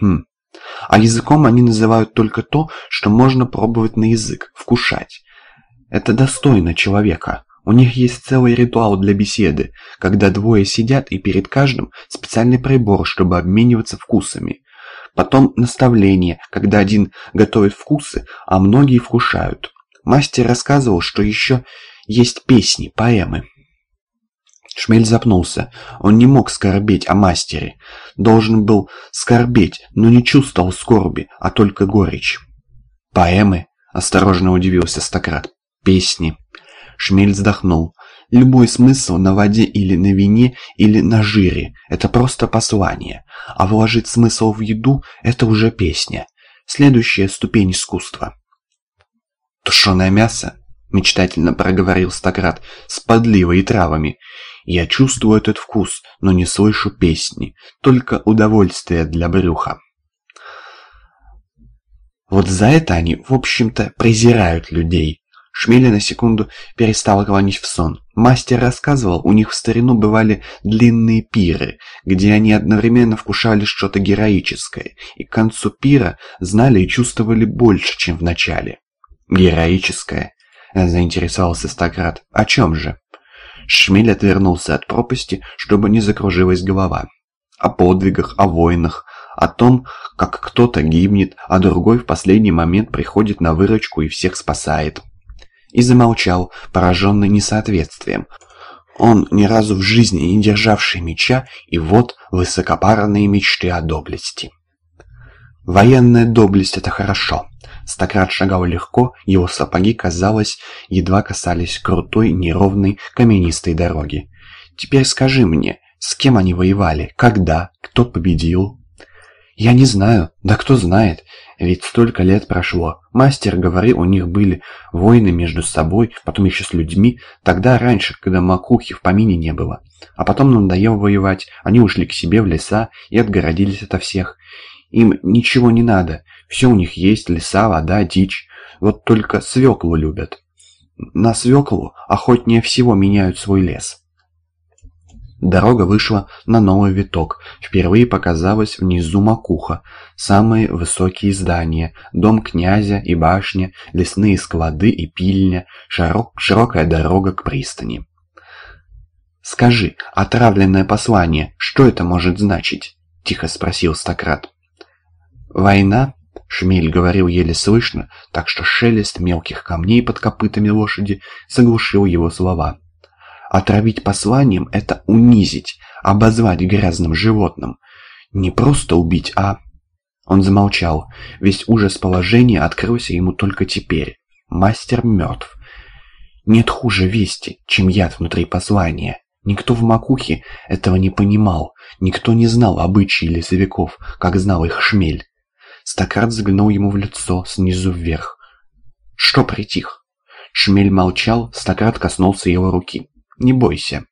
Хм. А языком они называют только то, что можно пробовать на язык, вкушать. Это достойно человека. У них есть целый ритуал для беседы, когда двое сидят и перед каждым специальный прибор, чтобы обмениваться вкусами. Потом наставление, когда один готовит вкусы, а многие вкушают. Мастер рассказывал, что еще есть песни, поэмы. Шмель запнулся. Он не мог скорбеть о мастере. Должен был скорбеть, но не чувствовал скорби, а только горечь. «Поэмы?» – осторожно удивился Стократ. «Песни». Шмель вздохнул. Любой смысл на воде или на вине или на жире – это просто послание. А вложить смысл в еду – это уже песня. Следующая ступень искусства. «Тушеное мясо?» – мечтательно проговорил Стократ с подливой и травами. Я чувствую этот вкус, но не слышу песни, только удовольствие для брюха. Вот за это они, в общем-то, презирают людей. Шмеля на секунду перестал клонить в сон. Мастер рассказывал, у них в старину бывали длинные пиры, где они одновременно вкушали что-то героическое, и к концу пира знали и чувствовали больше, чем в начале. «Героическое?» – заинтересовался Стократ. «О чем же?» Шмель отвернулся от пропасти, чтобы не закружилась голова. О подвигах, о войнах, о том, как кто-то гибнет, а другой в последний момент приходит на выручку и всех спасает. И замолчал, пораженный несоответствием. Он ни разу в жизни не державший меча, и вот высокопарные мечты о доблести. Военная доблесть — это хорошо. Стократ шагал легко, его сапоги, казалось, едва касались крутой, неровной, каменистой дороги. «Теперь скажи мне, с кем они воевали? Когда? Кто победил?» «Я не знаю. Да кто знает? Ведь столько лет прошло. Мастер говорил, у них были войны между собой, потом еще с людьми. Тогда раньше, когда макухи в помине не было. А потом надоело воевать. Они ушли к себе в леса и отгородились ото всех. Им ничего не надо. Все у них есть, леса, вода, дичь. Вот только свеклу любят. На свеклу охотнее всего меняют свой лес. Дорога вышла на новый виток. Впервые показалась внизу макуха. Самые высокие здания, дом князя и башня, лесные склады и пильня, широк, широкая дорога к пристани. «Скажи, отравленное послание, что это может значить?» – тихо спросил Стократ. «Война?» — Шмель говорил еле слышно, так что шелест мелких камней под копытами лошади заглушил его слова. «Отравить посланием — это унизить, обозвать грязным животным. Не просто убить, а...» Он замолчал. Весь ужас положения открылся ему только теперь. Мастер мертв. Нет хуже вести, чем яд внутри послания. Никто в Макухе этого не понимал. Никто не знал обычаи лесовиков, как знал их шмель. Стократ заглянул ему в лицо снизу вверх. «Что притих?» Шмель молчал, Стократ коснулся его руки. «Не бойся».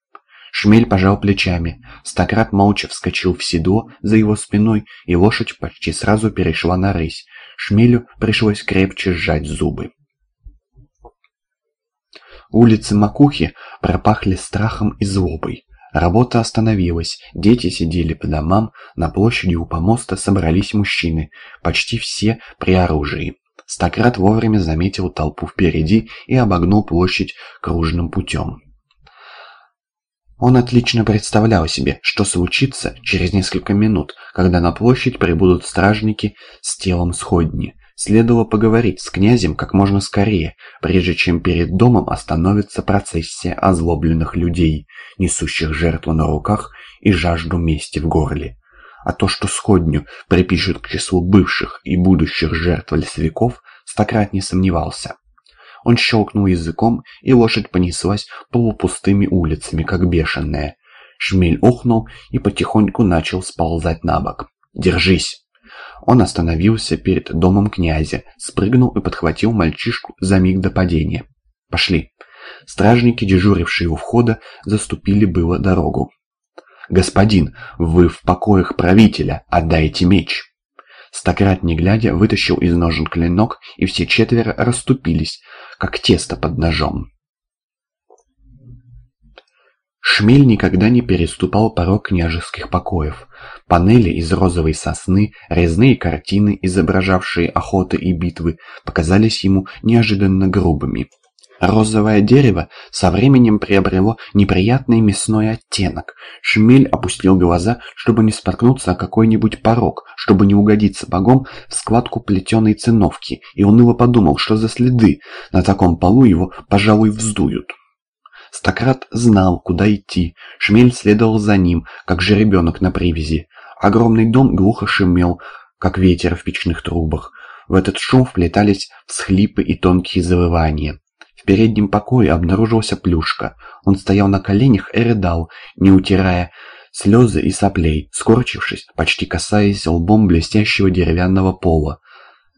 Шмель пожал плечами. Стократ молча вскочил в седло за его спиной, и лошадь почти сразу перешла на рысь. Шмелю пришлось крепче сжать зубы. Улицы Макухи пропахли страхом и злобой. Работа остановилась, дети сидели по домам, на площади у помоста собрались мужчины, почти все при оружии. Стократ вовремя заметил толпу впереди и обогнул площадь кружным путем. Он отлично представлял себе, что случится через несколько минут, когда на площадь прибудут стражники с телом сходни. Следовало поговорить с князем как можно скорее, прежде чем перед домом остановится процессия озлобленных людей, несущих жертву на руках и жажду мести в горле. А то, что сходню припишут к числу бывших и будущих жертв лесовиков, Стократ не сомневался. Он щелкнул языком, и лошадь понеслась полупустыми улицами, как бешеная. Шмель охнул и потихоньку начал сползать на бок. «Держись!» Он остановился перед домом князя, спрыгнул и подхватил мальчишку за миг до падения. «Пошли!» Стражники, дежурившие у входа, заступили было дорогу. «Господин, вы в покоях правителя, отдайте меч!» Стократ, не глядя, вытащил из ножен клинок, и все четверо расступились, как тесто под ножом. Шмель никогда не переступал порог княжеских покоев. Панели из розовой сосны, резные картины, изображавшие охоты и битвы, показались ему неожиданно грубыми. Розовое дерево со временем приобрело неприятный мясной оттенок. Шмель опустил глаза, чтобы не споткнуться о какой-нибудь порог, чтобы не угодить сапогом в складку плетеной циновки, и уныло подумал, что за следы на таком полу его, пожалуй, вздуют. Стократ знал, куда идти. Шмель следовал за ним, как жеребенок на привязи. Огромный дом глухо шумел, как ветер в печных трубах. В этот шум вплетались всхлипы и тонкие завывания. В переднем покое обнаружился Плюшка. Он стоял на коленях и рыдал, не утирая слезы и соплей, скорчившись, почти касаясь лбом блестящего деревянного пола.